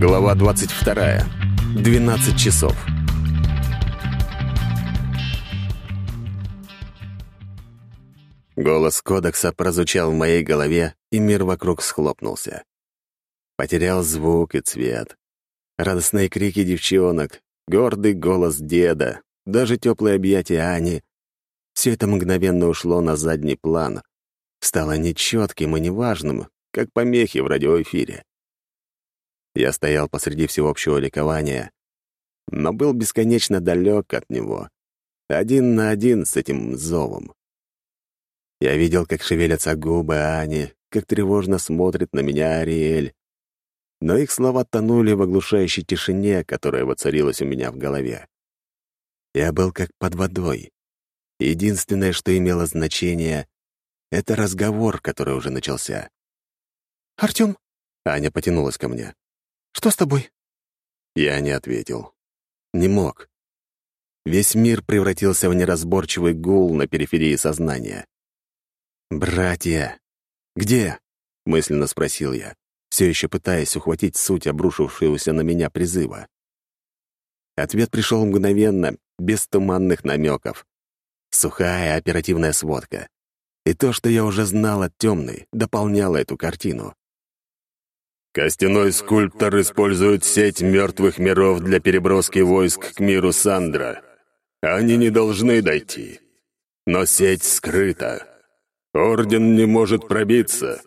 Глава 22. 12 часов. Голос кодекса прозвучал в моей голове, и мир вокруг схлопнулся. Потерял звук и цвет. Радостные крики девчонок, гордый голос деда, даже теплые объятия Ани. Все это мгновенно ушло на задний план. Стало нечетким и неважным, как помехи в радиоэфире. Я стоял посреди всеобщего ликования, но был бесконечно далек от него, один на один с этим зовом. Я видел, как шевелятся губы Ани, как тревожно смотрит на меня Ариэль. Но их слова тонули в оглушающей тишине, которая воцарилась у меня в голове. Я был как под водой. Единственное, что имело значение, — это разговор, который уже начался. «Артём?» — Аня потянулась ко мне. Что с тобой?» Я не ответил. Не мог. Весь мир превратился в неразборчивый гул на периферии сознания. «Братья! Где?» — мысленно спросил я, все еще пытаясь ухватить суть обрушившегося на меня призыва. Ответ пришел мгновенно, без туманных намеков. Сухая оперативная сводка. И то, что я уже знал от темной, дополняло эту картину. Костяной скульптор использует сеть мертвых миров для переброски войск к миру Сандра. Они не должны дойти. Но сеть скрыта. Орден не может пробиться.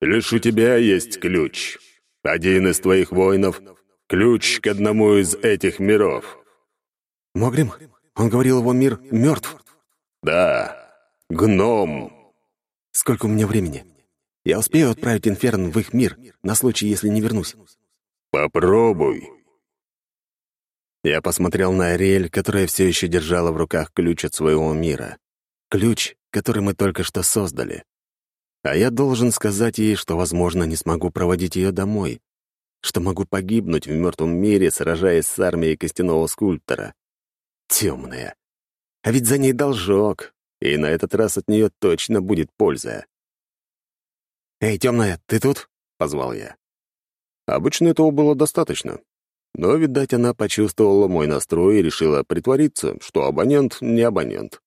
Лишь у тебя есть ключ. Один из твоих воинов — ключ к одному из этих миров. Могрим? Он говорил, его мир мертв? Да. Гном. Сколько у меня времени? Я успею отправить Инферн в их мир, на случай, если не вернусь. Попробуй. Я посмотрел на Ариэль, которая все еще держала в руках ключ от своего мира. Ключ, который мы только что создали. А я должен сказать ей, что, возможно, не смогу проводить ее домой, что могу погибнуть в мертвом мире, сражаясь с армией костяного скульптора. Темная. А ведь за ней должок, и на этот раз от нее точно будет польза. «Эй, темная, ты тут?» — позвал я. Обычно этого было достаточно. Но, видать, она почувствовала мой настрой и решила притвориться, что абонент не абонент.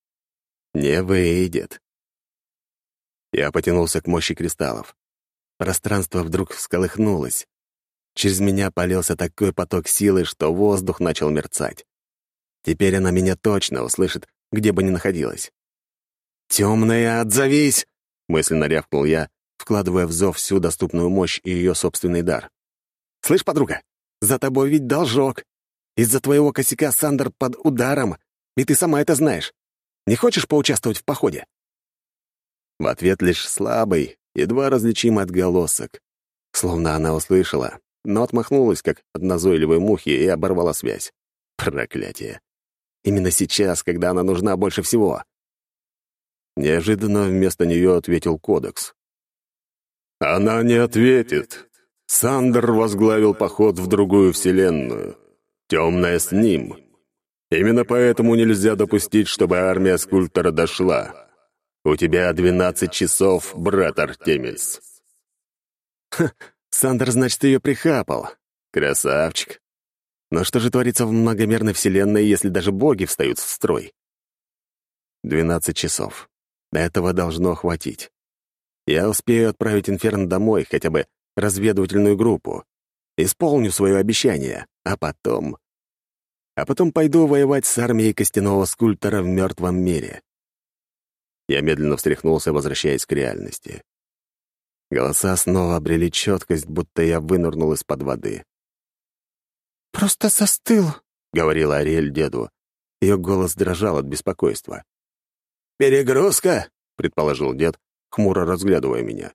Не выйдет. Я потянулся к мощи кристаллов. Пространство вдруг всколыхнулось. Через меня полился такой поток силы, что воздух начал мерцать. Теперь она меня точно услышит, где бы ни находилась. «Темная, отзовись!» — мысленно рявкнул я, вкладывая в зов всю доступную мощь и ее собственный дар. «Слышь, подруга, за тобой ведь должок. Из-за твоего косяка Сандер под ударом, и ты сама это знаешь. Не хочешь поучаствовать в походе?» В ответ лишь слабый, едва различимый отголосок. Словно она услышала, но отмахнулась, как от назойливой мухи, и оборвала связь. Проклятие. Именно сейчас, когда она нужна больше всего. Неожиданно вместо нее ответил Кодекс. Она не ответит. Сандер возглавил поход в другую вселенную. Темная с ним. Именно поэтому нельзя допустить, чтобы армия скульптора дошла. У тебя двенадцать часов, брат Артемис. Ха, Сандер, значит, ее прихапал. Красавчик. Но что же творится в многомерной вселенной, если даже боги встают в строй? Двенадцать часов. Этого должно хватить. Я успею отправить Инферно домой, хотя бы разведывательную группу. Исполню свое обещание, а потом... А потом пойду воевать с армией костяного скульптора в мертвом мире. Я медленно встряхнулся, возвращаясь к реальности. Голоса снова обрели четкость, будто я вынырнул из-под воды. «Просто застыл», — говорила Ариэль деду. Ее голос дрожал от беспокойства. «Перегрузка», — предположил дед, хмуро разглядывая меня.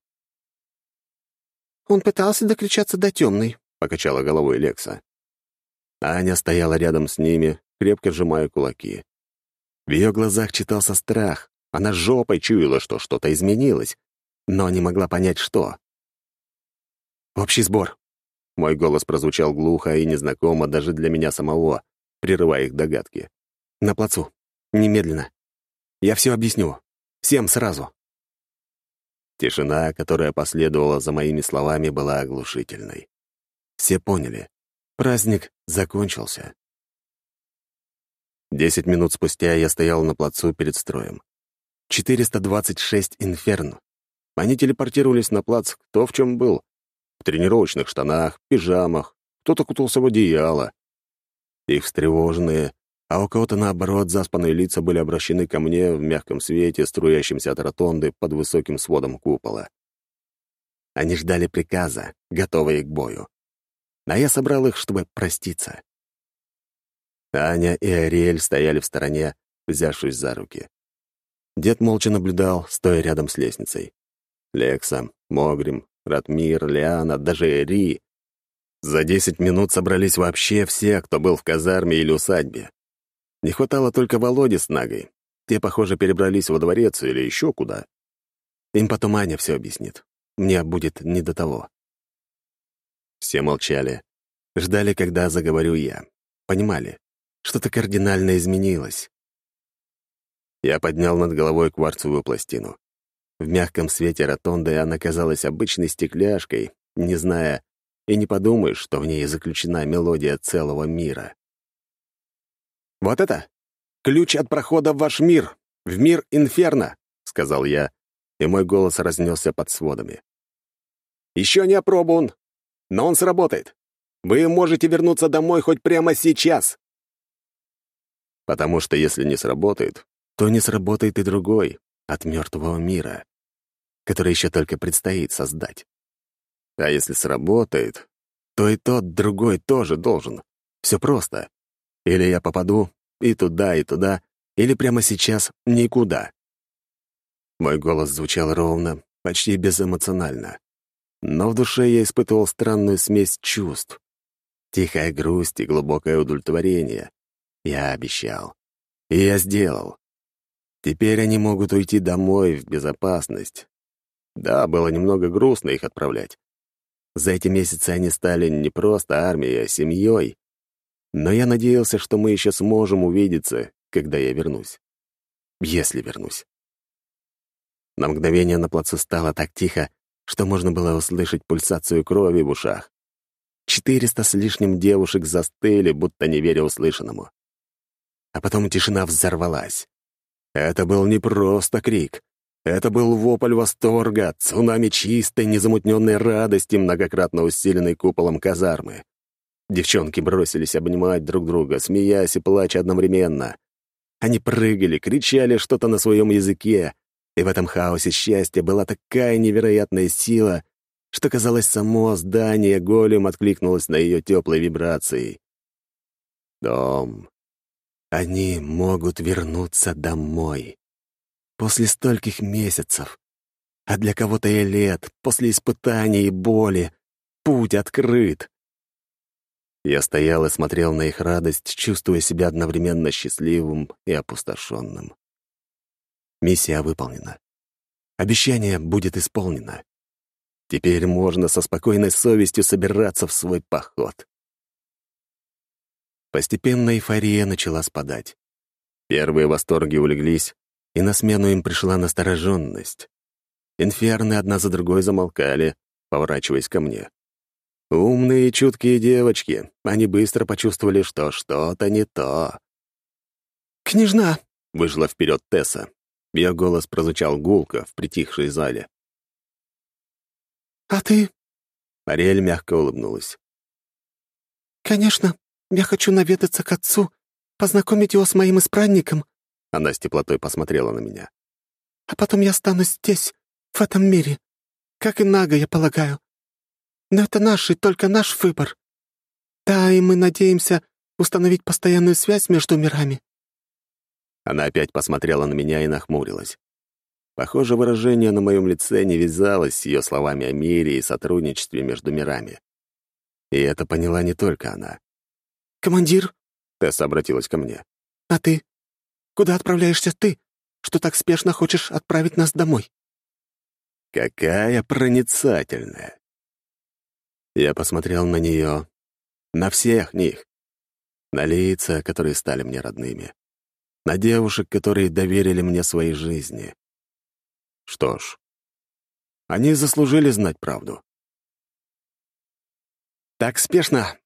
«Он пытался докричаться до темной», — покачала головой Лекса. Аня стояла рядом с ними, крепко сжимая кулаки. В ее глазах читался страх. Она жопой чуяла, что что-то изменилось, но не могла понять, что. «Общий сбор!» Мой голос прозвучал глухо и незнакомо даже для меня самого, прерывая их догадки. «На плацу. Немедленно. Я все объясню. Всем сразу». Тишина, которая последовала за моими словами, была оглушительной. Все поняли. Праздник закончился. Десять минут спустя я стоял на плацу перед строем. 426 инферно. Они телепортировались на плац кто в чем был. В тренировочных штанах, пижамах, кто-то кутался в одеяло. Их встревоженные, а у кого-то, наоборот, заспанные лица были обращены ко мне в мягком свете, струящемся от ротонды под высоким сводом купола. Они ждали приказа, готовые к бою. А я собрал их, чтобы проститься. Аня и Ариэль стояли в стороне, взявшись за руки. Дед молча наблюдал, стоя рядом с лестницей. Лекса, Могрим, Ратмир, Лиана, даже Эри. За десять минут собрались вообще все, кто был в казарме или усадьбе. Не хватало только Володи с Нагой. Те, похоже, перебрались во дворец или еще куда. Им потом Аня все объяснит. Мне будет не до того. Все молчали. Ждали, когда заговорю я. Понимали, что-то кардинально изменилось. Я поднял над головой кварцевую пластину. В мягком свете ротонды она казалась обычной стекляшкой, не зная, и не подумаешь, что в ней заключена мелодия целого мира. «Вот это ключ от прохода в ваш мир, в мир Инферно», — сказал я, и мой голос разнесся под сводами. «Еще не опробован, но он сработает. Вы можете вернуться домой хоть прямо сейчас». Потому что если не сработает, то не сработает и другой, от мертвого мира, который еще только предстоит создать. А если сработает, то и тот другой тоже должен. Все просто. Или я попаду и туда, и туда, или прямо сейчас никуда. Мой голос звучал ровно, почти безэмоционально. Но в душе я испытывал странную смесь чувств. Тихая грусть и глубокое удовлетворение. Я обещал. И я сделал. Теперь они могут уйти домой в безопасность. Да, было немного грустно их отправлять. За эти месяцы они стали не просто армией, а семьей. Но я надеялся, что мы еще сможем увидеться, когда я вернусь. Если вернусь. На мгновение на плацу стало так тихо, что можно было услышать пульсацию крови в ушах. Четыреста с лишним девушек застыли, будто не веря услышанному. А потом тишина взорвалась. Это был не просто крик. Это был вопль восторга, цунами чистой, незамутненной радости, многократно усиленной куполом казармы. Девчонки бросились обнимать друг друга, смеясь и плача одновременно. Они прыгали, кричали что-то на своем языке, и в этом хаосе счастья была такая невероятная сила, что, казалось, само здание голем откликнулось на ее теплой вибрации. Дом, они могут вернуться домой. После стольких месяцев. А для кого-то и лет, после испытаний и боли. Путь открыт. Я стоял и смотрел на их радость, чувствуя себя одновременно счастливым и опустошенным. Миссия выполнена. Обещание будет исполнено. Теперь можно со спокойной совестью собираться в свой поход. Постепенно эйфория начала спадать. Первые восторги улеглись, и на смену им пришла настороженность. Инферны одна за другой замолкали, поворачиваясь ко мне. Умные и чуткие девочки, они быстро почувствовали, что что-то не то. «Княжна!» — вышла вперед Тесса. Ее голос прозвучал гулко в притихшей зале. «А ты?» Ариэль мягко улыбнулась. «Конечно, я хочу наведаться к отцу, познакомить его с моим избранником». Она с теплотой посмотрела на меня. «А потом я стану здесь, в этом мире. Как и Нага, я полагаю. Но это наш и только наш выбор. Да, и мы надеемся установить постоянную связь между мирами». Она опять посмотрела на меня и нахмурилась. Похоже, выражение на моем лице не вязалось с ее словами о мире и сотрудничестве между мирами. И это поняла не только она. «Командир?» — Тесса обратилась ко мне. «А ты? Куда отправляешься ты, что так спешно хочешь отправить нас домой?» «Какая проницательная!» Я посмотрел на нее, на всех них, на лица, которые стали мне родными, на девушек, которые доверили мне своей жизни. Что ж, они заслужили знать правду. «Так спешно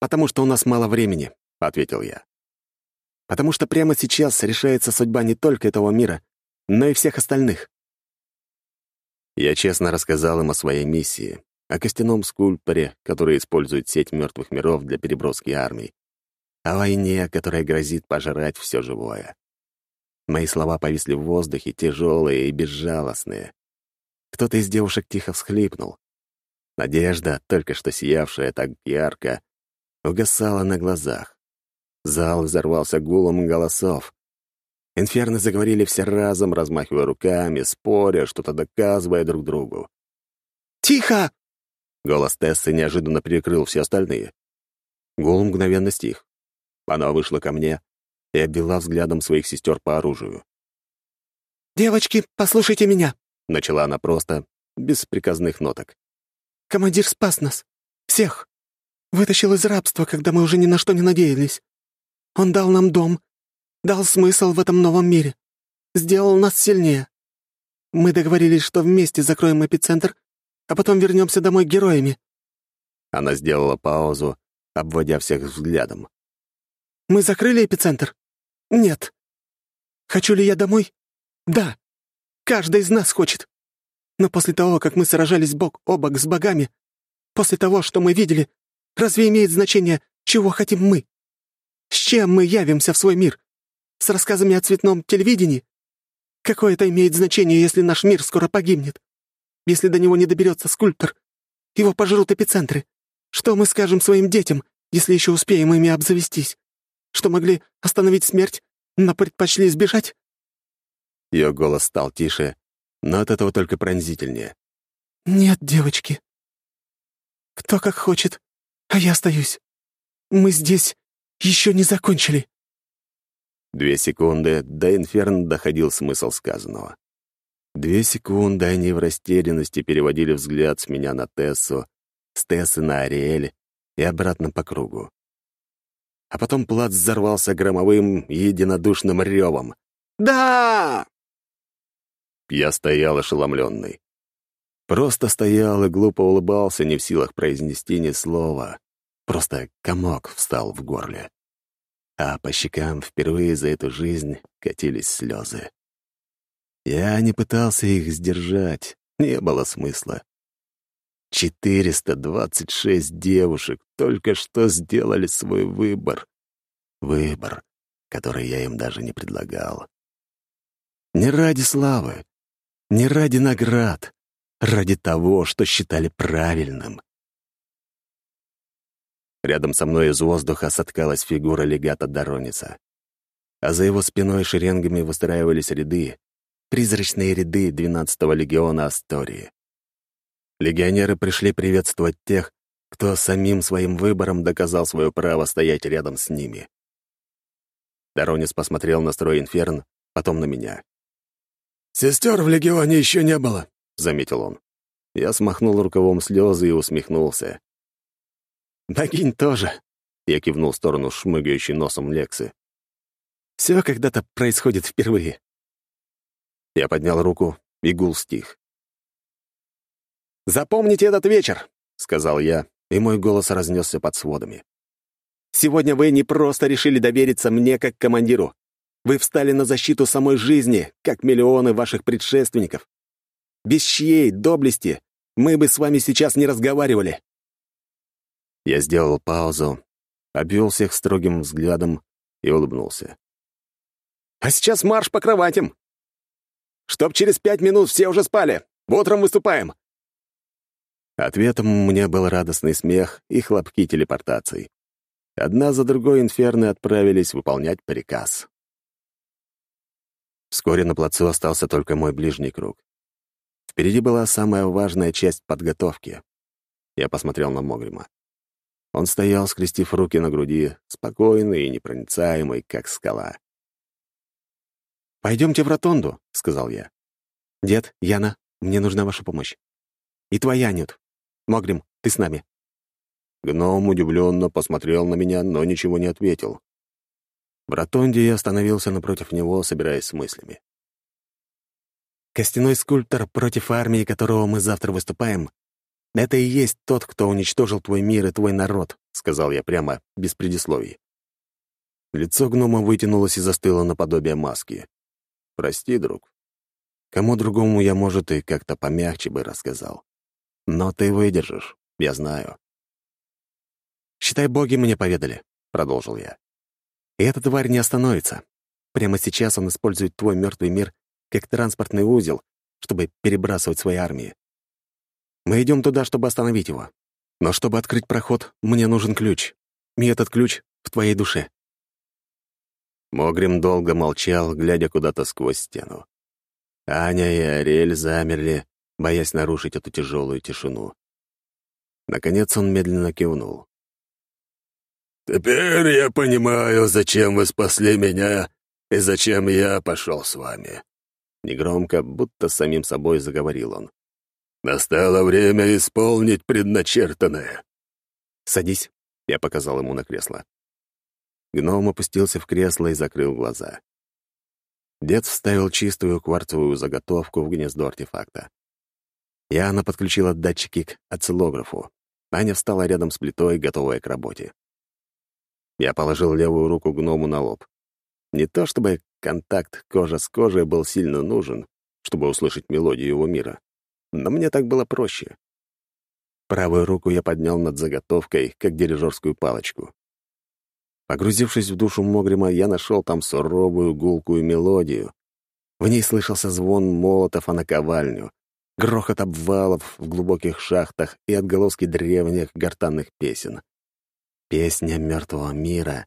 «Потому что у нас мало времени», — ответил я. «Потому что прямо сейчас решается судьба не только этого мира, но и всех остальных». Я честно рассказал им о своей миссии, о костяном скульпторе, который использует сеть мертвых миров для переброски армий, о войне, которая грозит пожрать все живое. Мои слова повисли в воздухе, тяжелые и безжалостные. Кто-то из девушек тихо всхлипнул. Надежда, только что сиявшая так ярко, угасала на глазах. Зал взорвался гулом голосов. Инферны заговорили все разом, размахивая руками, споря, что-то доказывая друг другу. «Тихо!» Голос Тессы неожиданно перекрыл все остальные. Гул мгновенно стих. Она вышла ко мне и обвела взглядом своих сестер по оружию. «Девочки, послушайте меня!» — начала она просто, без приказных ноток. «Командир спас нас. Всех. Вытащил из рабства, когда мы уже ни на что не надеялись. Он дал нам дом, дал смысл в этом новом мире, сделал нас сильнее. Мы договорились, что вместе закроем эпицентр, а потом вернемся домой героями». Она сделала паузу, обводя всех взглядом. «Мы закрыли эпицентр? Нет. Хочу ли я домой? Да. Каждый из нас хочет. Но после того, как мы сражались бок о бок с богами, после того, что мы видели, разве имеет значение, чего хотим мы? С чем мы явимся в свой мир? С рассказами о цветном телевидении? Какое это имеет значение, если наш мир скоро погибнет? Если до него не доберется скульптор? Его пожрут эпицентры. Что мы скажем своим детям, если еще успеем ими обзавестись? Что могли остановить смерть, но предпочли сбежать?» Ее голос стал тише, но от этого только пронзительнее. «Нет, девочки. Кто как хочет, а я остаюсь. Мы здесь еще не закончили». Две секунды, до Инферн доходил смысл сказанного. Две секунды они в растерянности переводили взгляд с меня на Тессу, с Тессы на Ариэль и обратно по кругу. А потом плац взорвался громовым единодушным ревом. «Да!» Я стоял ошеломленный. Просто стоял и глупо улыбался, не в силах произнести ни слова. Просто комок встал в горле. А по щекам впервые за эту жизнь катились слезы. Я не пытался их сдержать, не было смысла. 426 девушек только что сделали свой выбор. Выбор, который я им даже не предлагал. Не ради славы, не ради наград, ради того, что считали правильным. Рядом со мной из воздуха соткалась фигура легата Дороница. А за его спиной шеренгами выстраивались ряды, призрачные ряды 12-го легиона Астории. Легионеры пришли приветствовать тех, кто самим своим выбором доказал свое право стоять рядом с ними. Доронец посмотрел на строй инферн, потом на меня. «Сестер в легионе еще не было», — заметил он. Я смахнул рукавом слезы и усмехнулся. «Богинь тоже», — я кивнул в сторону шмыгающей носом Лексы. «Все когда-то происходит впервые». Я поднял руку, и гул стих. «Запомните этот вечер», — сказал я, и мой голос разнесся под сводами. «Сегодня вы не просто решили довериться мне как командиру. Вы встали на защиту самой жизни, как миллионы ваших предшественников. Без чьей доблести мы бы с вами сейчас не разговаривали». Я сделал паузу, обвел всех строгим взглядом и улыбнулся. «А сейчас марш по кроватям! Чтоб через пять минут все уже спали! Утром выступаем!» Ответом мне был радостный смех и хлопки телепортаций. Одна за другой инферны отправились выполнять приказ. Вскоре на плацу остался только мой ближний круг. Впереди была самая важная часть подготовки. Я посмотрел на Могрима. Он стоял, скрестив руки на груди, спокойный и непроницаемый, как скала. «Пойдемте в ротонду», — сказал я. «Дед, Яна, мне нужна ваша помощь. И твоя, Нют. Могрим, ты с нами». Гном удивленно посмотрел на меня, но ничего не ответил. В ротонде я остановился напротив него, собираясь с мыслями. Костяной скульптор, против армии которого мы завтра выступаем, Это и есть тот, кто уничтожил твой мир и твой народ», — сказал я прямо, без предисловий. Лицо гнома вытянулось и застыло наподобие маски. «Прости, друг. Кому другому я, может, и как-то помягче бы рассказал. Но ты выдержишь, я знаю». «Считай, боги мне поведали», — продолжил я. «И эта тварь не остановится. Прямо сейчас он использует твой мертвый мир как транспортный узел, чтобы перебрасывать свои армии. Мы идем туда, чтобы остановить его. Но чтобы открыть проход, мне нужен ключ. И этот ключ в твоей душе». Могрим долго молчал, глядя куда-то сквозь стену. Аня и Ариэль замерли, боясь нарушить эту тяжелую тишину. Наконец он медленно кивнул. «Теперь я понимаю, зачем вы спасли меня и зачем я пошел с вами». Негромко, будто самим собой заговорил он. «Настало время исполнить предначертанное». «Садись», — я показал ему на кресло. Гном опустился в кресло и закрыл глаза. Дед вставил чистую кварцевую заготовку в гнездо артефакта. Яна подключила датчики к осциллографу. Аня встала рядом с плитой, готовая к работе. Я положил левую руку гному на лоб. Не то чтобы контакт кожа с кожей был сильно нужен, чтобы услышать мелодию его мира, но мне так было проще. Правую руку я поднял над заготовкой, как дирижерскую палочку. Погрузившись в душу Могрима, я нашел там суровую гулкую мелодию. В ней слышался звон молотов о наковальню, грохот обвалов в глубоких шахтах и отголоски древних гортанных песен. Песня мертвого мира,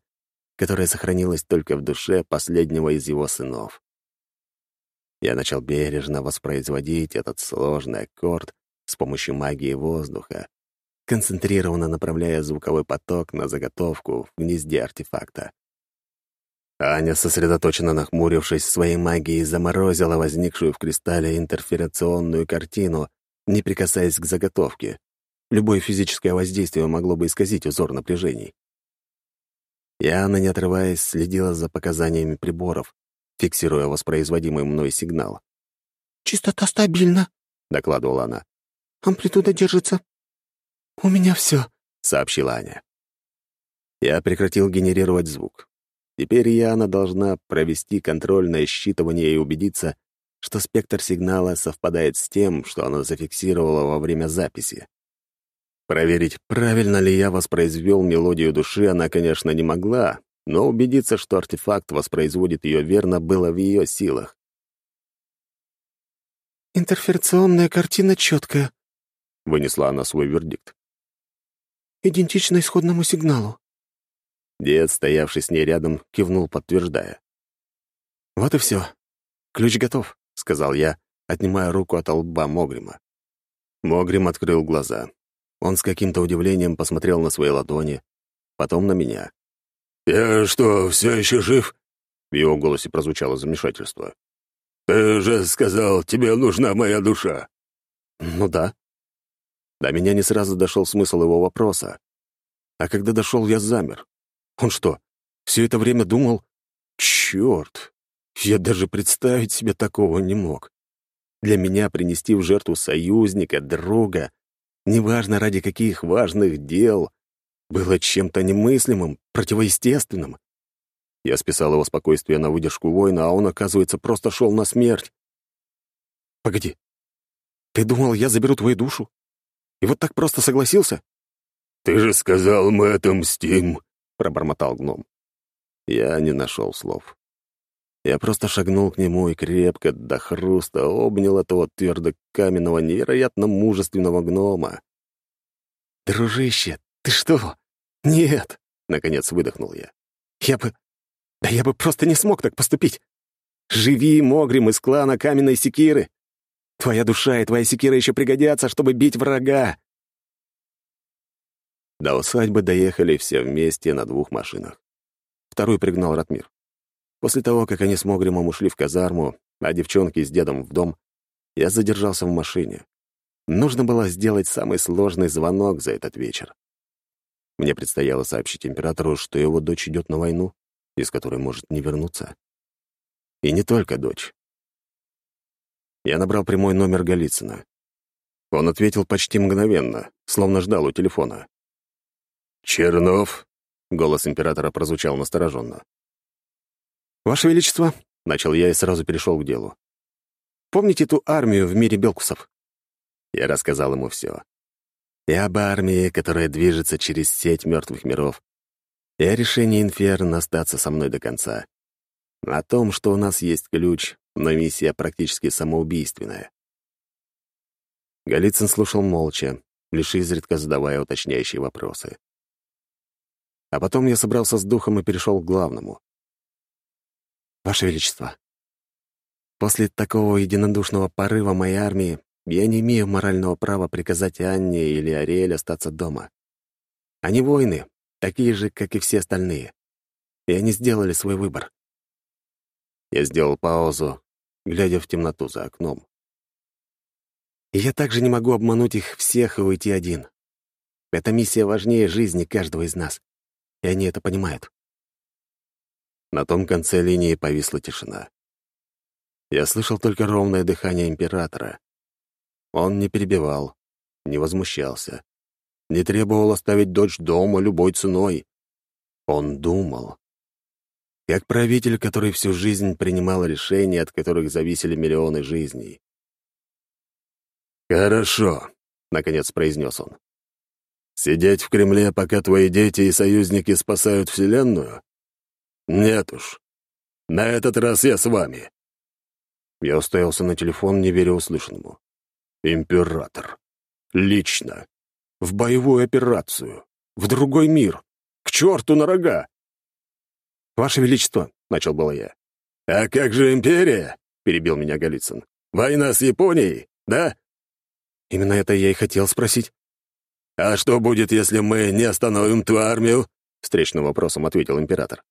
которая сохранилась только в душе последнего из его сынов. Я начал бережно воспроизводить этот сложный аккорд с помощью магии воздуха, концентрированно направляя звуковой поток на заготовку в гнезде артефакта. Аня, сосредоточенно нахмурившись своей магией, заморозила возникшую в кристалле интерферационную картину, не прикасаясь к заготовке. Любое физическое воздействие могло бы исказить узор напряжений. Яна, не отрываясь, следила за показаниями приборов, фиксируя воспроизводимый мной сигнал. «Частота стабильна», — докладывала она. «Амплитуда держится. «У меня все», — сообщила Аня. Я прекратил генерировать звук. Теперь Яна должна провести контрольное считывание и убедиться, что спектр сигнала совпадает с тем, что она зафиксировала во время записи. Проверить, правильно ли я воспроизвел мелодию души, она, конечно, не могла, но убедиться, что артефакт воспроизводит ее верно, было в ее силах. «Интерференционная картина четкая», — вынесла она свой вердикт идентично исходному сигналу». Дед, стоявший с ней рядом, кивнул, подтверждая. «Вот и все. Ключ готов», — сказал я, отнимая руку от лба Могрима. Могрим открыл глаза. Он с каким-то удивлением посмотрел на свои ладони, потом на меня. «Я что, все еще жив?» В его голосе прозвучало замешательство. «Ты же сказал, тебе нужна моя душа». «Ну да», до меня не сразу дошел смысл его вопроса. А когда дошел, я замер. Он что, все это время думал? Черт! Я даже представить себе такого не мог. Для меня принести в жертву союзника, друга, неважно ради каких важных дел, было чем-то немыслимым, противоестественным. Я списал его спокойствие на выдержку воина, а он, оказывается, просто шел на смерть. «Погоди, ты думал, я заберу твою душу? И вот так просто согласился?» «Ты же сказал, мы отомстим», — пробормотал гном. Я не нашел слов. Я просто шагнул к нему и крепко до хруста обнял этого твердо каменного, невероятно мужественного гнома. «Дружище, ты что? Нет!» — наконец выдохнул я. «Я бы... Да я бы просто не смог так поступить! Живи, Могрим, из клана Каменной Секиры! Твоя душа и твоя секира еще пригодятся, чтобы бить врага!» До усадьбы доехали все вместе на двух машинах. Вторую пригнал Ратмир. После того, как они с Могримом ушли в казарму, а девчонки с дедом в дом, я задержался в машине. Нужно было сделать самый сложный звонок за этот вечер. Мне предстояло сообщить императору, что его дочь идет на войну, из которой может не вернуться. И не только дочь. Я набрал прямой номер Голицына. Он ответил почти мгновенно, словно ждал у телефона. «Чернов?» — голос императора прозвучал настороженно. «Ваше Величество», — начал я и сразу перешел к делу. «Помните ту армию в мире Белкусов?» Я рассказал ему все. И об армии, которая движется через сеть мертвых миров, и о решении Инферно остаться со мной до конца. О том, что у нас есть ключ, но миссия практически самоубийственная. Голицын слушал молча, лишь изредка задавая уточняющие вопросы. А потом я собрался с духом и перешел к главному. «Ваше Величество, после такого единодушного порыва моей армии я не имею морального права приказать Анне или Ариэль остаться дома. Они воины, такие же, как и все остальные. И они сделали свой выбор. Я сделал паузу, глядя в темноту за окном. Я также не могу обмануть их всех и уйти один. Эта миссия важнее жизни каждого из нас, и они это понимают. На том конце линии повисла тишина. Я слышал только ровное дыхание императора. Он не перебивал, не возмущался, не требовал оставить дочь дома любой ценой. Он думал. Как правитель, который всю жизнь принимал решения, от которых зависели миллионы жизней. «Хорошо», — наконец произнес он. «Сидеть в Кремле, пока твои дети и союзники спасают Вселенную? Нет уж. На этот раз я с вами». Я уставился на телефон, не веря услышанному. «Император. Лично. В боевую операцию. В другой мир. К черту на рога!» «Ваше Величество», — начал было я. «А как же империя?» — перебил меня Голицын. «Война с Японией, да?» Именно это я и хотел спросить. «А что будет, если мы не остановим ту армию?» — встречным вопросом ответил император.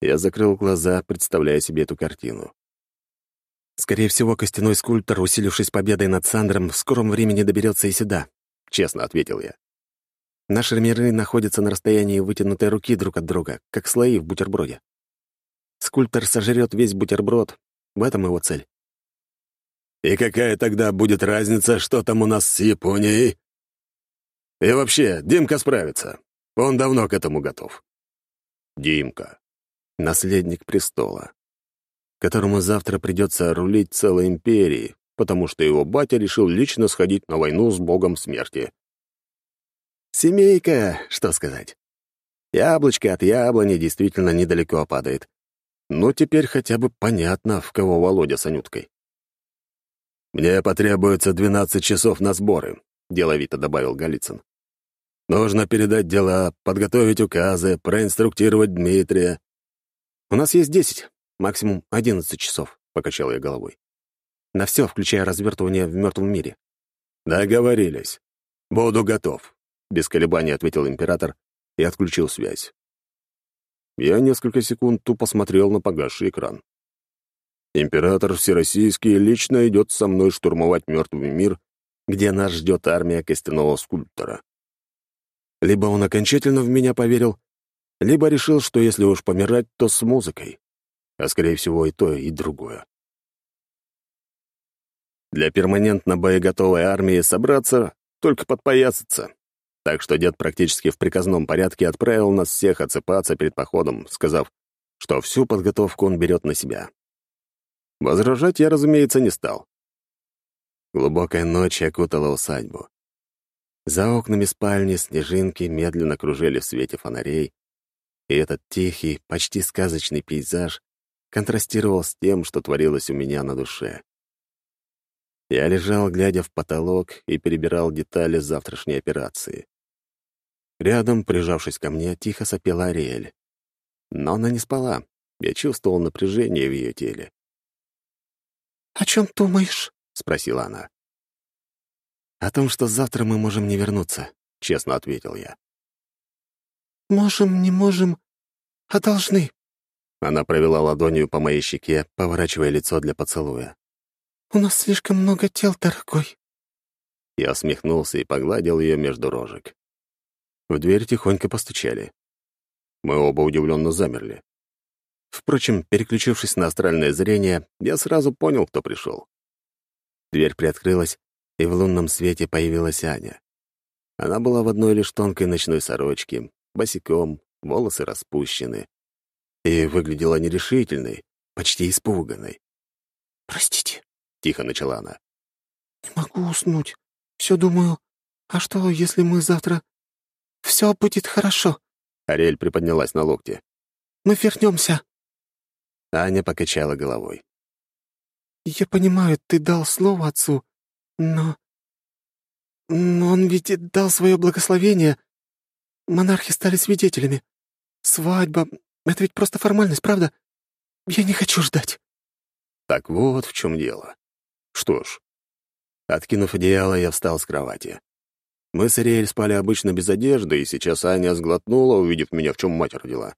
Я закрыл глаза, представляя себе эту картину. Скорее всего, костяной скульптор, усилившись победой над Сандром, в скором времени доберется и сюда, — честно ответил я. Наши миры находятся на расстоянии вытянутой руки друг от друга, как слои в бутерброде. Скульптор сожрет весь бутерброд, в этом его цель. «И какая тогда будет разница, что там у нас с Японией?» «И вообще, Димка справится. Он давно к этому готов». Димка наследник престола, которому завтра придется рулить целой империей, потому что его батя решил лично сходить на войну с богом смерти. Семейка, что сказать. Яблочко от яблони действительно недалеко падает. Но теперь хотя бы понятно, в кого Володя с Анюткой. «Мне потребуется 12 часов на сборы», — деловито добавил Голицын. «Нужно передать дела, подготовить указы, проинструктировать Дмитрия. «У нас есть десять, максимум одиннадцать часов», — покачал я головой. «На все, включая развертывание в мертвом мире». «Договорились. Буду готов», — без колебаний ответил император и отключил связь. Я несколько секунд тупо смотрел на погасший экран. Император Всероссийский лично идет со мной штурмовать мертвый мир, где нас ждет армия костяного скульптора. Либо он окончательно в меня поверил, либо решил, что если уж помирать, то с музыкой. А скорее всего и то, и другое. Для перманентно боеготовой армии собраться — только подпоясаться. Так что дед практически в приказном порядке отправил нас всех отсыпаться перед походом, сказав, что всю подготовку он берет на себя. Возражать я, разумеется, не стал. Глубокая ночь окутала усадьбу. За окнами спальни снежинки медленно кружили в свете фонарей, и этот тихий, почти сказочный пейзаж контрастировал с тем, что творилось у меня на душе. Я лежал, глядя в потолок, и перебирал детали завтрашней операции. Рядом, прижавшись ко мне, тихо сопела Ариэль. Но она не спала. Я чувствовал напряжение в ее теле. «О чем думаешь?» — спросила она. «О том, что завтра мы можем не вернуться», — честно ответил я. «Можем, не можем, а должны». Она провела ладонью по моей щеке, поворачивая лицо для поцелуя. «У нас слишком много тел, дорогой». Я усмехнулся и погладил ее между рожек. В дверь тихонько постучали. Мы оба удивленно замерли. Впрочем, переключившись на астральное зрение, я сразу понял, кто пришел. Дверь приоткрылась, и в лунном свете появилась Аня. Она была в одной лишь тонкой ночной сорочке, босиком, волосы распущены. И выглядела нерешительной, почти испуганной. «Простите», — тихо начала она. «Не могу уснуть. Все думаю, а что, если мы завтра... Все будет хорошо?» Ариэль приподнялась на локте. «Мы вернемся». Аня покачала головой. «Я понимаю, ты дал слово отцу, но... Но он ведь дал свое благословение. Монархи стали свидетелями. Свадьба — это ведь просто формальность, правда? Я не хочу ждать». Так вот в чем дело. Что ж, откинув одеяло, я встал с кровати. Мы с Ариэль спали обычно без одежды, и сейчас Аня сглотнула, увидев меня, в чем мать родила.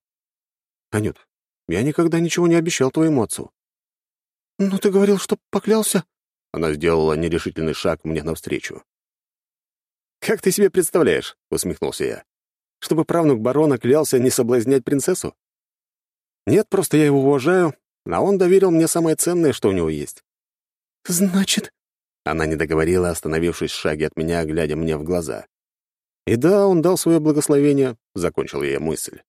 «Анют, я никогда ничего не обещал твоему отцу». «Ну, ты говорил, что поклялся?» Она сделала нерешительный шаг мне навстречу. «Как ты себе представляешь?» — усмехнулся я. «Чтобы правнук барона клялся не соблазнять принцессу?» «Нет, просто я его уважаю, а он доверил мне самое ценное, что у него есть». «Значит...» Она не договорила, остановившись в шаге от меня, глядя мне в глаза. «И да, он дал свое благословение», — закончил я мысль.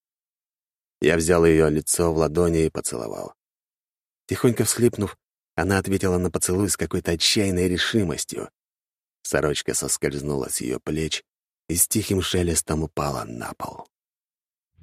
Я взял ее лицо в ладони и поцеловал. Тихонько всхлипнув, она ответила на поцелуй с какой-то отчаянной решимостью. Сорочка соскользнула с ее плеч и с тихим шелестом упала на пол.